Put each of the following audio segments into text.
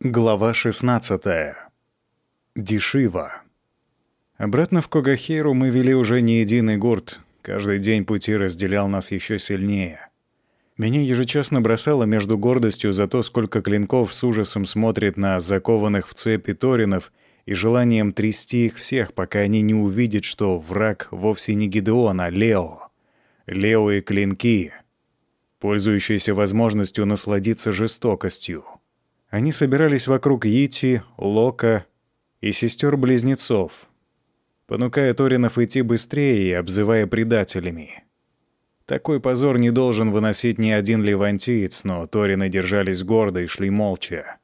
Глава 16. Дешива. Обратно в Когахеру мы вели уже не единый гурт. Каждый день пути разделял нас еще сильнее. Меня ежечасно бросало между гордостью за то, сколько клинков с ужасом смотрит на закованных в цепи торинов и желанием трясти их всех, пока они не увидят, что враг вовсе не Гидеон, а Лео. Лео и клинки, пользующиеся возможностью насладиться жестокостью. Они собирались вокруг Йити, Лока и сестер-близнецов, понукая Торинов идти быстрее и обзывая предателями. Такой позор не должен выносить ни один левантиец, но Торины держались гордо и шли молча.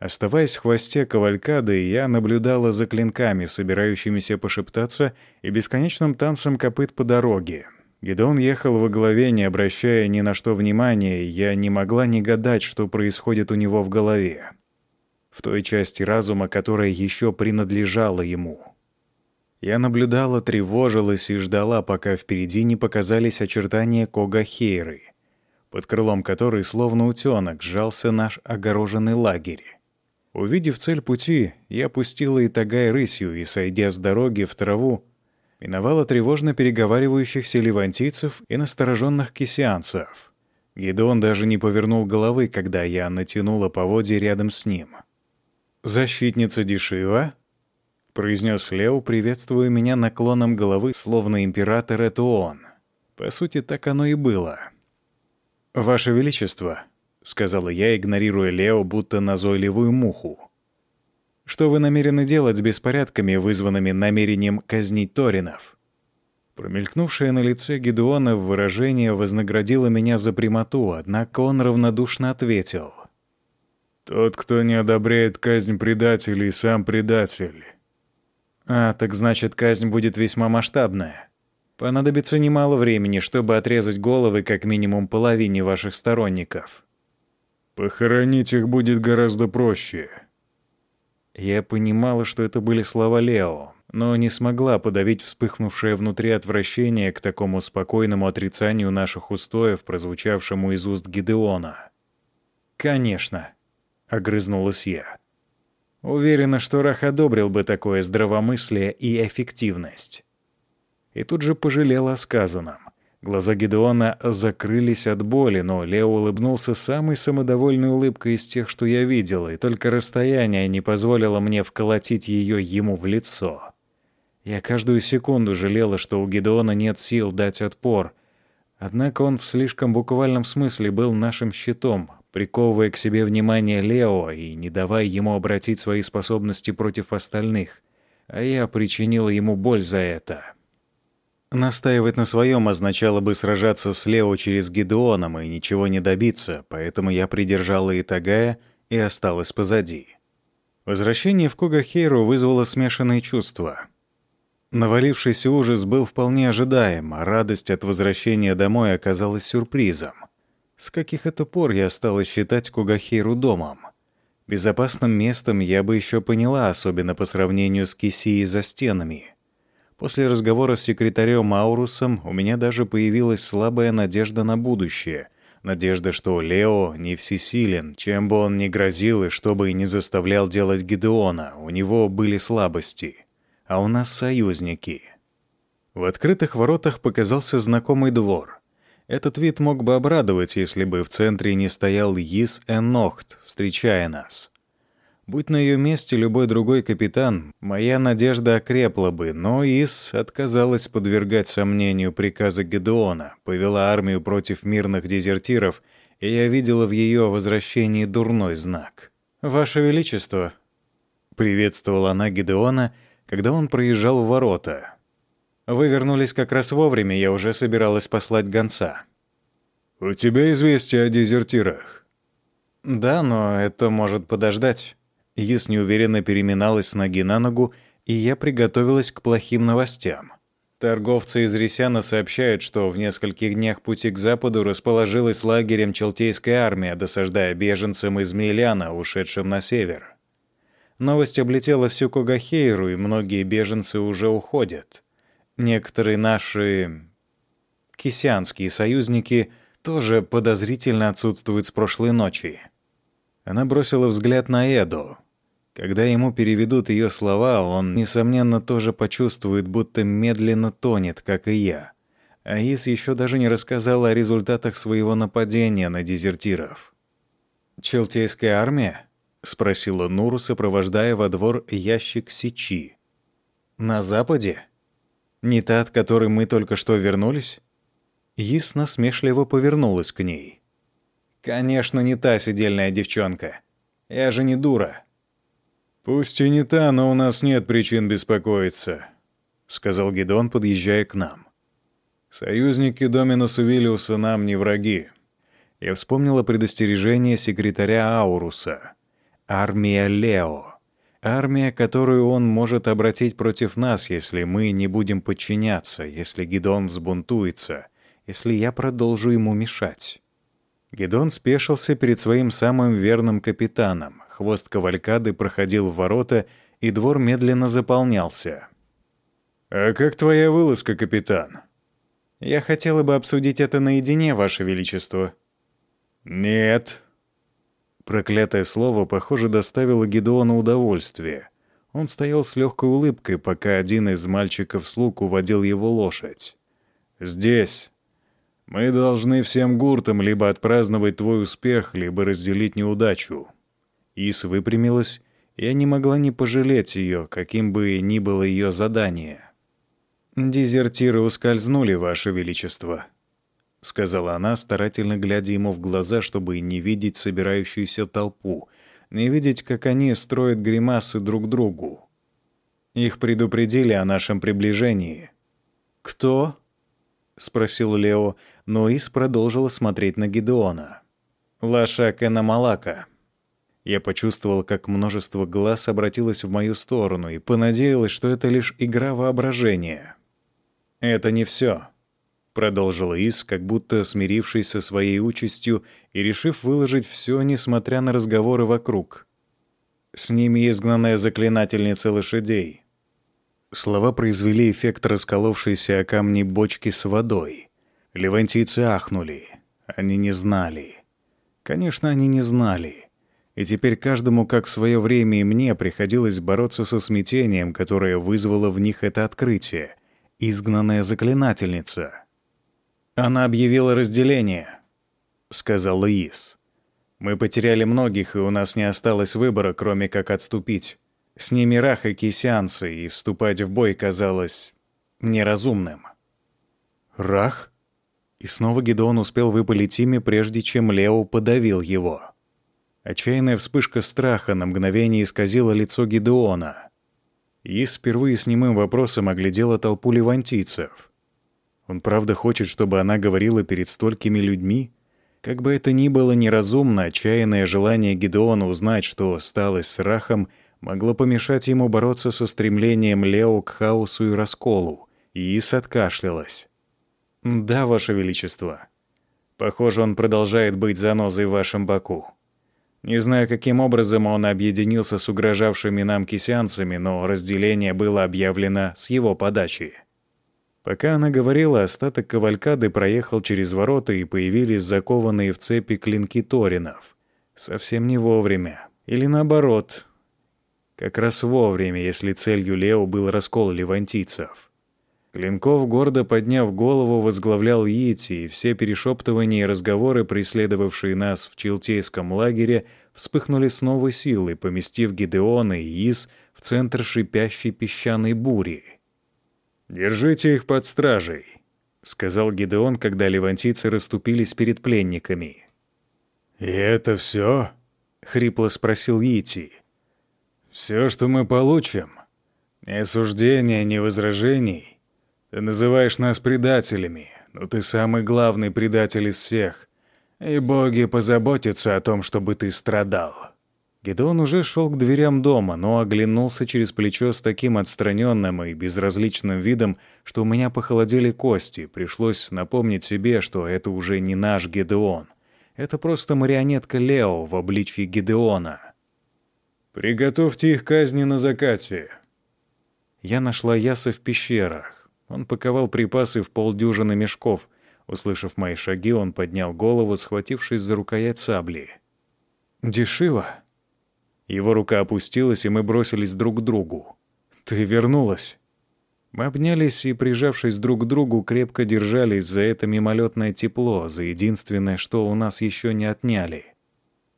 Оставаясь в хвосте кавалькады, я наблюдала за клинками, собирающимися пошептаться, и бесконечным танцем копыт по дороге — Гедеон ехал во главе, не обращая ни на что внимания, я не могла не гадать, что происходит у него в голове. В той части разума, которая еще принадлежала ему. Я наблюдала, тревожилась и ждала, пока впереди не показались очертания Когахейры, под крылом которой, словно утенок, сжался наш огороженный лагерь. Увидев цель пути, я пустила Итагай рысью и, сойдя с дороги в траву, миновала тревожно переговаривающихся левантийцев и настороженных кисианцев. Гидеон даже не повернул головы, когда я натянула поводья рядом с ним. «Защитница Дешива?» — произнес Лео, приветствуя меня наклоном головы, словно император — это он. По сути, так оно и было. «Ваше Величество», — сказала я, игнорируя Лео, будто назойливую муху. Что вы намерены делать с беспорядками, вызванными намерением казнить Торинов?» Промелькнувшее на лице Гедеона выражение вознаградило меня за прямоту, однако он равнодушно ответил. «Тот, кто не одобряет казнь предателей, сам предатель». «А, так значит, казнь будет весьма масштабная. Понадобится немало времени, чтобы отрезать головы как минимум половине ваших сторонников». «Похоронить их будет гораздо проще», я понимала, что это были слова Лео, но не смогла подавить вспыхнувшее внутри отвращение к такому спокойному отрицанию наших устоев, прозвучавшему из уст Гидеона. «Конечно», — огрызнулась я. Уверена, что Рах одобрил бы такое здравомыслие и эффективность. И тут же пожалела о сказанном. Глаза Гедеона закрылись от боли, но Лео улыбнулся самой самодовольной улыбкой из тех, что я видел, и только расстояние не позволило мне вколотить ее ему в лицо. Я каждую секунду жалела, что у Гедеона нет сил дать отпор. Однако он в слишком буквальном смысле был нашим щитом, приковывая к себе внимание Лео и не давая ему обратить свои способности против остальных. А я причинила ему боль за это. Настаивать на своем означало бы сражаться с Лео через Гедеоном и ничего не добиться, поэтому я придержала Итагая и осталась позади. Возвращение в Когахейру вызвало смешанные чувства. Навалившийся ужас был вполне ожидаем, а радость от возвращения домой оказалась сюрпризом. С каких это пор я стала считать Когахейру домом? Безопасным местом я бы еще поняла, особенно по сравнению с Кисией за стенами — После разговора с секретарем Маурусом у меня даже появилась слабая надежда на будущее. Надежда, что Лео не всесилен, чем бы он ни грозил и что бы и не заставлял делать Гедеона, у него были слабости. А у нас союзники. В открытых воротах показался знакомый двор. Этот вид мог бы обрадовать, если бы в центре не стоял Йис Энохт, встречая нас. Будь на ее месте любой другой капитан, моя надежда окрепла бы, но Ис отказалась подвергать сомнению приказа Гедеона, повела армию против мирных дезертиров, и я видела в ее возвращении дурной знак. «Ваше Величество!» — приветствовала она Гедеона, когда он проезжал в ворота. «Вы вернулись как раз вовремя, я уже собиралась послать гонца». «У тебя известие о дезертирах?» «Да, но это может подождать». Ес неуверенно переминалась с ноги на ногу, и я приготовилась к плохим новостям. Торговцы из Ресяна сообщают, что в нескольких днях пути к западу расположилась лагерем Челтейская армия, досаждая беженцам из Мейляна, ушедшим на север. Новость облетела всю Когахейру, и многие беженцы уже уходят. Некоторые наши кисянские союзники тоже подозрительно отсутствуют с прошлой ночи. Она бросила взгляд на Эду. Когда ему переведут ее слова, он, несомненно, тоже почувствует, будто медленно тонет, как и я. Аис еще даже не рассказала о результатах своего нападения на дезертиров. «Челтейская армия?» — спросила Нуру, сопровождая во двор ящик сечи. «На западе? Не та, от которой мы только что вернулись?» Ис насмешливо повернулась к ней. «Конечно, не та сидельная девчонка. Я же не дура». «Пусть и не та, но у нас нет причин беспокоиться», — сказал Гедон, подъезжая к нам. «Союзники Доминуса Виллиуса нам не враги». Я вспомнила предостережение секретаря Ауруса. «Армия Лео». Армия, которую он может обратить против нас, если мы не будем подчиняться, если Гедон взбунтуется, если я продолжу ему мешать. Гедон спешился перед своим самым верным капитаном. Хвост кавалькады проходил в ворота, и двор медленно заполнялся. «А как твоя вылазка, капитан?» «Я хотела бы обсудить это наедине, Ваше Величество». «Нет». Проклятое слово, похоже, доставило Гедеону удовольствие. Он стоял с легкой улыбкой, пока один из мальчиков-слуг уводил его лошадь. «Здесь. Мы должны всем гуртам либо отпраздновать твой успех, либо разделить неудачу». Ис выпрямилась, и я не могла не пожалеть ее, каким бы ни было ее задание. «Дезертиры ускользнули, Ваше Величество», — сказала она, старательно глядя ему в глаза, чтобы не видеть собирающуюся толпу, не видеть, как они строят гримасы друг другу. Их предупредили о нашем приближении. «Кто?» — спросил Лео, но Ис продолжила смотреть на Гидеона. «Лашак Энамалака». Я почувствовал, как множество глаз обратилось в мою сторону и понадеялась, что это лишь игра воображения. «Это не все», — продолжила Ис, как будто смирившись со своей участью и решив выложить все, несмотря на разговоры вокруг. «С ними изгнанная заклинательница лошадей». Слова произвели эффект расколовшейся о камни бочки с водой. Левантийцы ахнули. Они не знали. Конечно, они не знали. И теперь каждому, как в свое время и мне, приходилось бороться со смятением, которое вызвало в них это открытие — изгнанная заклинательница. Она объявила разделение, сказал Луис. Мы потеряли многих, и у нас не осталось выбора, кроме как отступить. С ними Рах и Кисианцы, и вступать в бой казалось неразумным. Рах? И снова Гедеон успел выпалить имя, прежде чем Лео подавил его. Отчаянная вспышка страха на мгновение исказила лицо Гедеона. И впервые с немым вопросом оглядела толпу левантийцев. Он правда хочет, чтобы она говорила перед столькими людьми? Как бы это ни было неразумно, отчаянное желание Гедеона узнать, что стало с Рахом, могло помешать ему бороться со стремлением Лео к хаосу и расколу. Ис откашлялась. «Да, Ваше Величество. Похоже, он продолжает быть занозой в вашем боку. Не знаю, каким образом он объединился с угрожавшими нам кисянцами, но разделение было объявлено с его подачи. Пока она говорила, остаток кавалькады проехал через ворота и появились закованные в цепи клинки Торинов. Совсем не вовремя. Или наоборот. Как раз вовремя, если целью Лео был раскол левантийцев. Клинков, гордо подняв голову, возглавлял Йити, и все перешептывания и разговоры, преследовавшие нас в Челтейском лагере, вспыхнули с новой силой, поместив Гидеона и Ис в центр шипящей песчаной бури. «Держите их под стражей», — сказал Гидеон, когда левантийцы расступились перед пленниками. «И это все?» — хрипло спросил Йити. «Все, что мы получим? Ни осуждения, ни возражений?» Ты называешь нас предателями, но ты самый главный предатель из всех. И боги позаботятся о том, чтобы ты страдал». Гедеон уже шел к дверям дома, но оглянулся через плечо с таким отстраненным и безразличным видом, что у меня похолодели кости. Пришлось напомнить себе, что это уже не наш Гедеон. Это просто марионетка Лео в обличье Гедеона. «Приготовьте их казни на закате». Я нашла Яса в пещерах. Он паковал припасы в полдюжины мешков. Услышав мои шаги, он поднял голову, схватившись за рукоять сабли. Дешево. Его рука опустилась, и мы бросились друг к другу. «Ты вернулась!» Мы обнялись и, прижавшись друг к другу, крепко держались за это мимолетное тепло, за единственное, что у нас еще не отняли.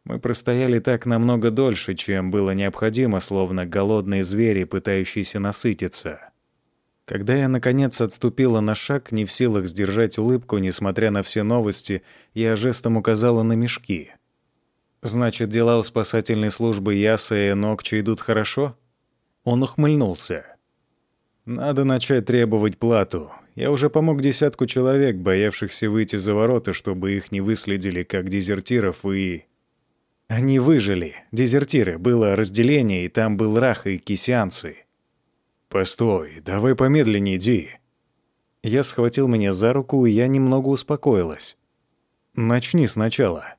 Мы простояли так намного дольше, чем было необходимо, словно голодные звери, пытающиеся насытиться. Когда я, наконец, отступила на шаг, не в силах сдержать улыбку, несмотря на все новости, я жестом указала на мешки. «Значит, дела у спасательной службы Яса и Нокча идут хорошо?» Он ухмыльнулся. Надо начать требовать плату. Я уже помог десятку человек, боявшихся выйти за ворота, чтобы их не выследили как дезертиров, и... Они выжили. Дезертиры. Было разделение, и там был Рах и кисянцы. «Постой, давай помедленнее, Ди». Я схватил меня за руку, и я немного успокоилась. «Начни сначала».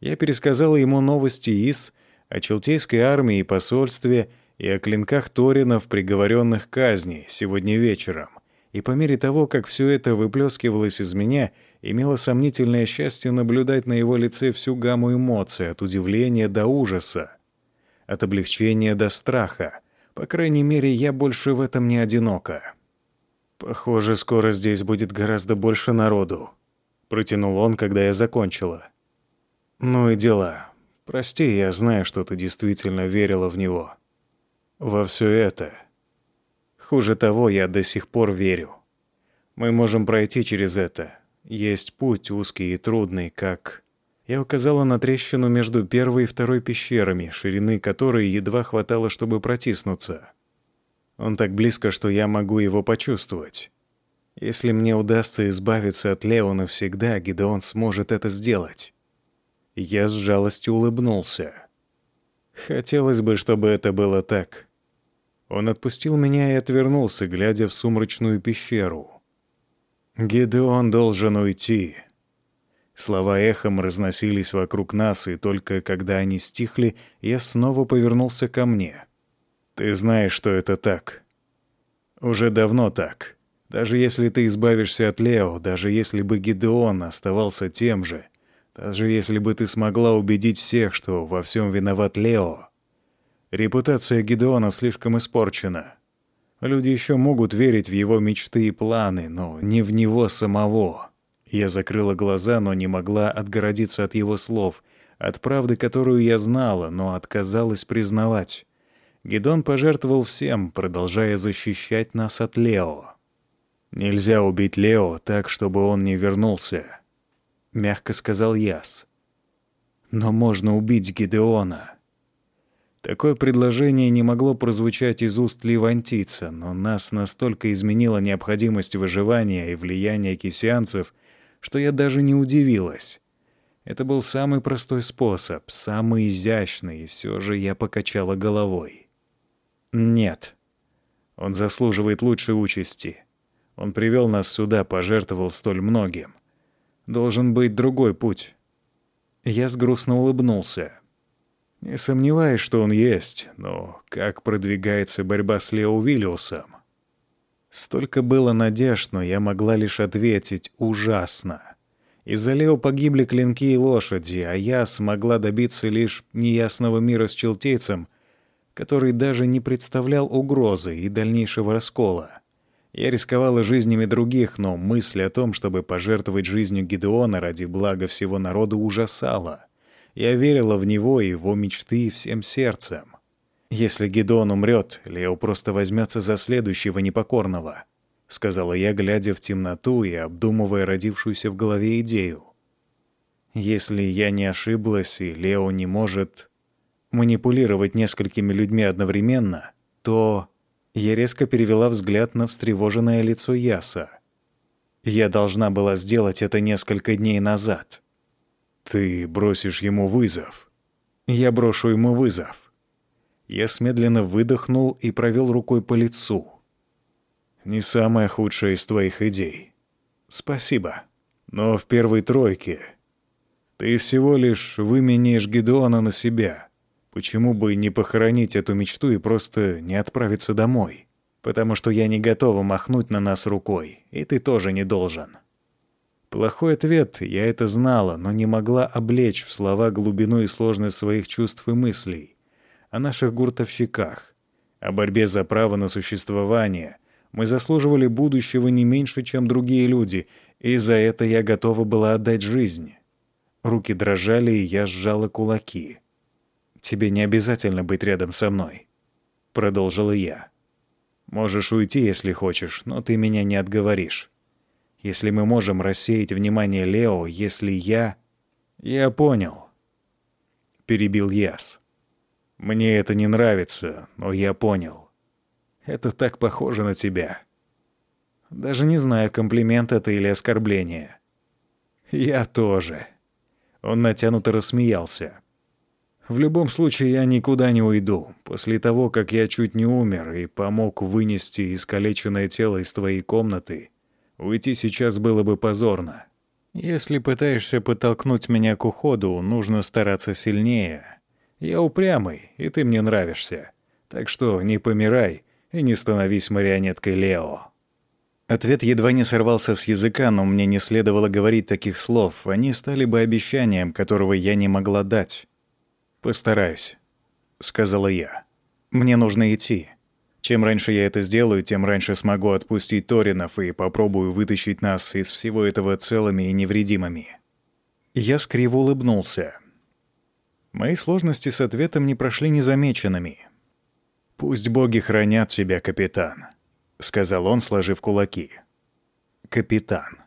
Я пересказала ему новости из о Челтейской армии и посольстве, и о клинках Торинов, приговоренных к казни, сегодня вечером. И по мере того, как все это выплескивалось из меня, имело сомнительное счастье наблюдать на его лице всю гамму эмоций, от удивления до ужаса, от облегчения до страха. По крайней мере, я больше в этом не одинока. «Похоже, скоро здесь будет гораздо больше народу», — протянул он, когда я закончила. «Ну и дела. Прости, я знаю, что ты действительно верила в него во все это. Хуже того, я до сих пор верю. Мы можем пройти через это. Есть путь узкий и трудный, как... Я указала на трещину между первой и второй пещерами, ширины которой едва хватало, чтобы протиснуться. Он так близко, что я могу его почувствовать. Если мне удастся избавиться от Лео навсегда, Гидеон сможет это сделать. Я с жалостью улыбнулся. Хотелось бы, чтобы это было так. Он отпустил меня и отвернулся, глядя в сумрачную пещеру. «Гедеон должен уйти». Слова эхом разносились вокруг нас, и только когда они стихли, я снова повернулся ко мне. «Ты знаешь, что это так. Уже давно так. Даже если ты избавишься от Лео, даже если бы Гедеон оставался тем же, даже если бы ты смогла убедить всех, что во всем виноват Лео, Репутация Гидеона слишком испорчена. Люди еще могут верить в его мечты и планы, но не в него самого. Я закрыла глаза, но не могла отгородиться от его слов, от правды, которую я знала, но отказалась признавать. Гидон пожертвовал всем, продолжая защищать нас от Лео. «Нельзя убить Лео так, чтобы он не вернулся», — мягко сказал Яс. «Но можно убить Гидеона». Такое предложение не могло прозвучать из уст ливантийца, но нас настолько изменила необходимость выживания и влияние кисянцев, что я даже не удивилась. Это был самый простой способ, самый изящный, и все же я покачала головой. Нет. Он заслуживает лучшей участи. Он привел нас сюда, пожертвовал столь многим. Должен быть другой путь. Я грустно улыбнулся. Не сомневаюсь, что он есть, но как продвигается борьба с Лео Виллиусом? Столько было надежд, но я могла лишь ответить «ужасно». Из-за Лео погибли клинки и лошади, а я смогла добиться лишь неясного мира с челтейцем, который даже не представлял угрозы и дальнейшего раскола. Я рисковала жизнями других, но мысль о том, чтобы пожертвовать жизнью Гидеона ради блага всего народа, ужасала. Я верила в него и его мечты всем сердцем. «Если Гедон умрет, Лео просто возьмется за следующего непокорного», — сказала я, глядя в темноту и обдумывая родившуюся в голове идею. «Если я не ошиблась, и Лео не может манипулировать несколькими людьми одновременно, то...» Я резко перевела взгляд на встревоженное лицо Яса. «Я должна была сделать это несколько дней назад». «Ты бросишь ему вызов». «Я брошу ему вызов». Я медленно выдохнул и провел рукой по лицу. «Не самая худшая из твоих идей. Спасибо. Но в первой тройке ты всего лишь выменяешь Гедеона на себя. Почему бы не похоронить эту мечту и просто не отправиться домой? Потому что я не готова махнуть на нас рукой, и ты тоже не должен». Плохой ответ, я это знала, но не могла облечь в слова глубину и сложность своих чувств и мыслей. О наших гуртовщиках, о борьбе за право на существование. Мы заслуживали будущего не меньше, чем другие люди, и за это я готова была отдать жизнь. Руки дрожали, и я сжала кулаки. «Тебе не обязательно быть рядом со мной», — продолжила я. «Можешь уйти, если хочешь, но ты меня не отговоришь. Если мы можем рассеять внимание Лео, если я...» «Я понял», — перебил Яс. «Мне это не нравится, но я понял. Это так похоже на тебя. Даже не знаю, комплимент это или оскорбление». «Я тоже». Он натянуто рассмеялся. В любом случае, я никуда не уйду. После того, как я чуть не умер и помог вынести искалеченное тело из твоей комнаты, уйти сейчас было бы позорно. Если пытаешься подтолкнуть меня к уходу, нужно стараться сильнее. Я упрямый, и ты мне нравишься. Так что не помирай и не становись марионеткой Лео. Ответ едва не сорвался с языка, но мне не следовало говорить таких слов. Они стали бы обещанием, которого я не могла дать. «Постараюсь», — сказала я. «Мне нужно идти. Чем раньше я это сделаю, тем раньше смогу отпустить Торинов и попробую вытащить нас из всего этого целыми и невредимыми». Я скриво улыбнулся. Мои сложности с ответом не прошли незамеченными. «Пусть боги хранят тебя, капитан», — сказал он, сложив кулаки. «Капитан».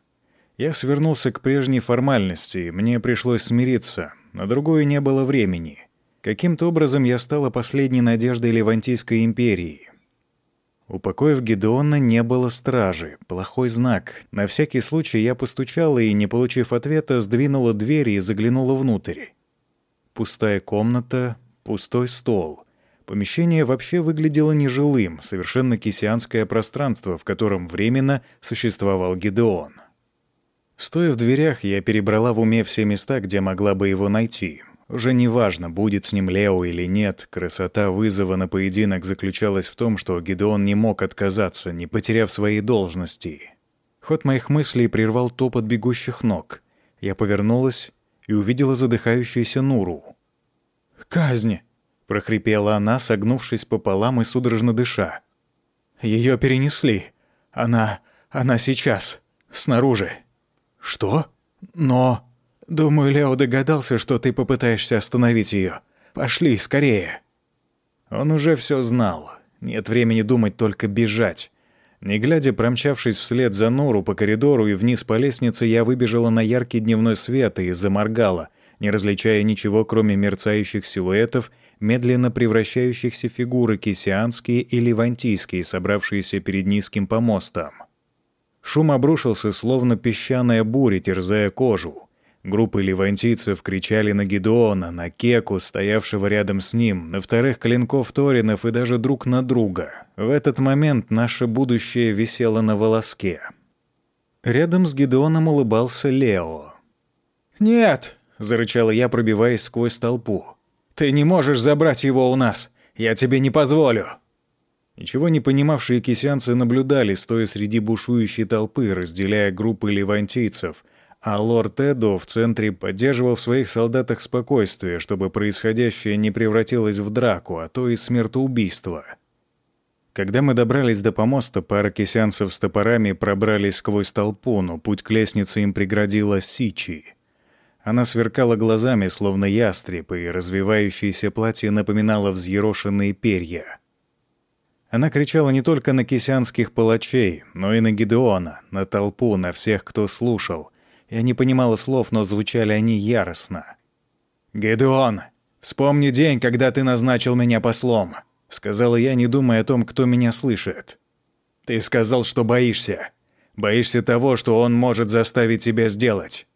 Я свернулся к прежней формальности, мне пришлось смириться, на другое не было времени. Каким-то образом я стала последней надеждой Левантийской империи. Упокоив Гедеона, не было стражи. Плохой знак. На всякий случай я постучала и, не получив ответа, сдвинула дверь и заглянула внутрь. Пустая комната, пустой стол. Помещение вообще выглядело нежилым, совершенно кисианское пространство, в котором временно существовал Гедеон. Стоя в дверях, я перебрала в уме все места, где могла бы его найти. Уже неважно, будет с ним Лео или нет, красота вызова на поединок заключалась в том, что Гедеон не мог отказаться, не потеряв своей должности. Ход моих мыслей прервал топот бегущих ног. Я повернулась и увидела задыхающуюся Нуру. «Казнь!» — прохрипела она, согнувшись пополам и судорожно дыша. «Ее перенесли. Она... она сейчас. Снаружи». «Что? Но...» «Думаю, Лео догадался, что ты попытаешься остановить ее. Пошли, скорее». Он уже все знал. Нет времени думать, только бежать. Не глядя, промчавшись вслед за Нору по коридору и вниз по лестнице, я выбежала на яркий дневной свет и заморгала, не различая ничего, кроме мерцающих силуэтов, медленно превращающихся фигуры кисианские и левантийские, собравшиеся перед низким помостом. Шум обрушился, словно песчаная буря, терзая кожу. Группы левантийцев кричали на Гедеона, на Кеку, стоявшего рядом с ним, на вторых клинков Торинов и даже друг на друга. В этот момент наше будущее висело на волоске. Рядом с Гедеоном улыбался Лео. «Нет!» — зарычала я, пробиваясь сквозь толпу. «Ты не можешь забрать его у нас! Я тебе не позволю!» Ничего не понимавшие кисянцы наблюдали, стоя среди бушующей толпы, разделяя группы левантийцев, а лорд Эдо в центре поддерживал в своих солдатах спокойствие, чтобы происходящее не превратилось в драку, а то и смертоубийство. Когда мы добрались до помоста, пара кисянцев с топорами пробрались сквозь толпу, но путь к лестнице им преградила Сичи. Она сверкала глазами, словно ястреб, и развивающееся платье напоминало взъерошенные перья — она кричала не только на кисянских палачей, но и на Гидеона, на толпу, на всех, кто слушал. Я не понимала слов, но звучали они яростно. «Гедеон, вспомни день, когда ты назначил меня послом», — сказала я, не думая о том, кто меня слышит. «Ты сказал, что боишься. Боишься того, что он может заставить тебя сделать.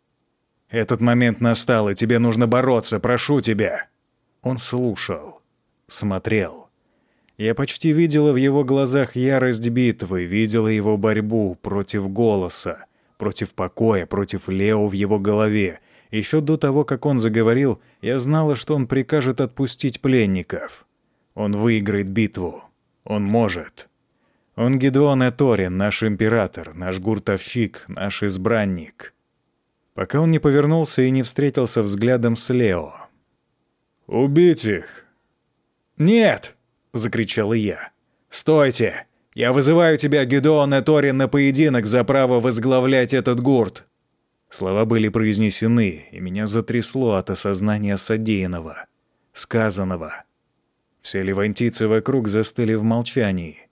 Этот момент настал, и тебе нужно бороться, прошу тебя». Он слушал, смотрел. Я почти видела в его глазах ярость битвы, видела его борьбу против голоса, против покоя, против Лео в его голове. Еще до того, как он заговорил, я знала, что он прикажет отпустить пленников. Он выиграет битву. Он может. Он Гедеон Эторин, наш император, наш гуртовщик, наш избранник. пока он не повернулся и не встретился взглядом с Лео. «Убить их!» «Нет!» — закричал я. «Стойте! Я вызываю тебя, Гедеон Эторин, на поединок за право возглавлять этот гурт!» Слова были произнесены, и меня затрясло от осознания содеянного, сказанного. Все левантийцы вокруг застыли в молчании.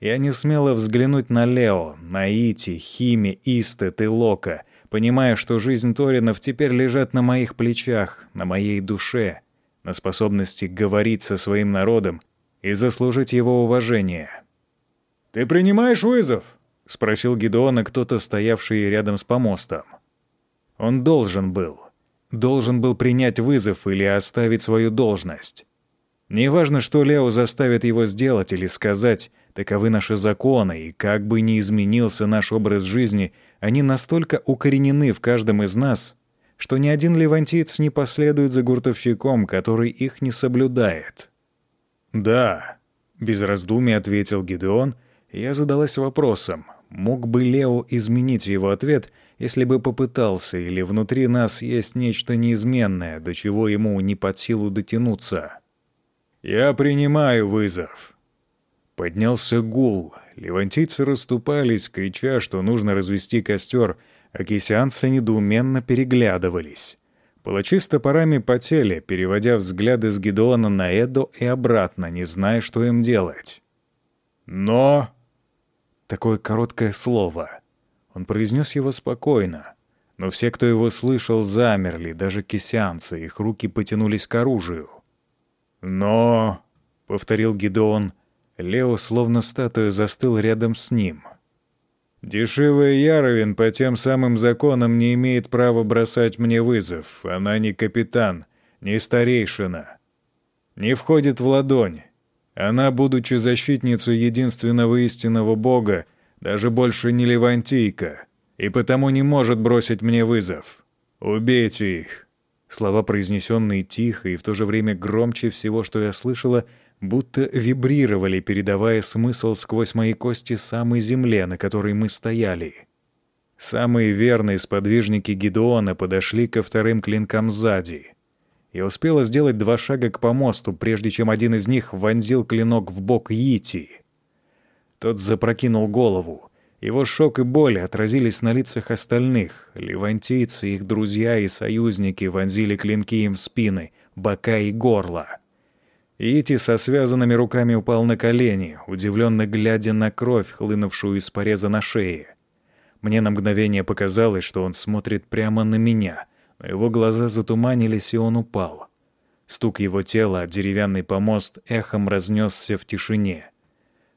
Я не смела взглянуть на Лео, на Ити, Хими, Истет и Лока, понимая, что жизнь Торинов теперь лежит на моих плечах, на моей душе, на способности говорить со своим народом и заслужить его уважение. «Ты принимаешь вызов?» — спросил Гедеона кто-то, стоявший рядом с помостом. Он должен был. Должен был принять вызов или оставить свою должность. Неважно, что Лео заставит его сделать или сказать, таковы наши законы, и как бы ни изменился наш образ жизни, они настолько укоренены в каждом из нас, что ни один левантиец не последует за гуртовщиком, который их не соблюдает. «Да», — без раздумий ответил Гидеон, и я задалась вопросом, мог бы Лео изменить его ответ, если бы попытался, или внутри нас есть нечто неизменное, до чего ему не под силу дотянуться. «Я принимаю вызов». Поднялся гул. Левантийцы расступались, крича, что нужно развести костер, а кисянцы недоуменно переглядывались. Палачи с топорами потели, переводя взгляды с Гедеона на Эдо и обратно, не зная, что им делать. «Но...» Такое короткое слово. Он произнес его спокойно. Но все, кто его слышал, замерли, даже кисянцы, их руки потянулись к оружию. «Но...» — повторил Гидеон. Лео, словно статуя, застыл рядом с ним. «Дешевая Яровин по тем самым законам не имеет права бросать мне вызов. Она не капитан, не старейшина. Не входит в ладонь. Она, будучи защитницей единственного истинного бога, даже больше не левантийка, и потому не может бросить мне вызов. Убейте их!» Слова, произнесенные тихо и в то же время громче всего, что я слышала, будто вибрировали, передавая смысл сквозь мои кости самой земле, на которой мы стояли. Самые верные сподвижники Гедеона подошли ко вторым клинкам сзади. Я успела сделать два шага к помосту, прежде чем один из них вонзил клинок в бок Йити. Тот запрокинул голову. Его шок и боль отразились на лицах остальных. Левантийцы, их друзья и союзники вонзили клинки им в спины, бока и горло. Ити со связанными руками упал на колени, удивленно глядя на кровь, хлынувшую из пореза на шее. Мне на мгновение показалось, что он смотрит прямо на меня, но его глаза затуманились, и он упал. Стук его тела, деревянный помост, эхом разнесся в тишине —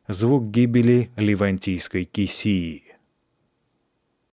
звук гибели Ливантийской Кисии.